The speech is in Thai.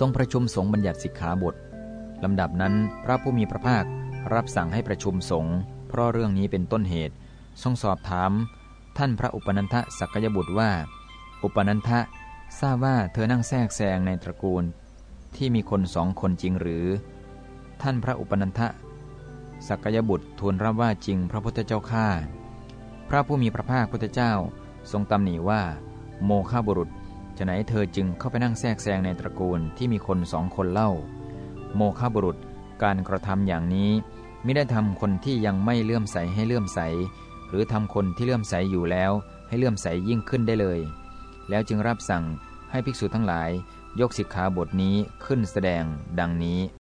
ทรงประชุมสงฆ์บัญญัติสิกขาบทลำดับนั้นพระผู้มีพระภาครับสั่งให้ประชุมสงฆ์เพราะเรื่องนี้เป็นต้นเหตุ ทรงสอบถาม ท่านพระอุปนันทสักยบุตรว่า อุปนันทะทราบว่าเธอนั่งแทรกแซงในตระกูล ที่มีคนสองคนจริงหรือ ท่านพระอุปนันทะสักยบุตรทูลรับว่าจริงพระพุทธเจ้าข้าพระผู้มีพระภาคพุทธเจ้าทรงตำหนิว่า โมฆะบุรุษ ฉะไหนเธอจึงเข้าไปนั่งแทรกแซงในตระกูลที่มีคนสองคนเล่า โมฆะบุรุษการกระทำอย่างนี้ไม่ได้ทำคนที่ยังไม่เลื่อมใสให้เลื่อมใส หรือทำคนที่เลื่อมใสอยู่แล้ว ให้เลื่อมใสยิ่งขึ้นได้เลย แล้วจึงรับสั่งให้ภิกษุทั้งหลาย ยกสิกขาบทนี้ขึ้นแสดงดังนี้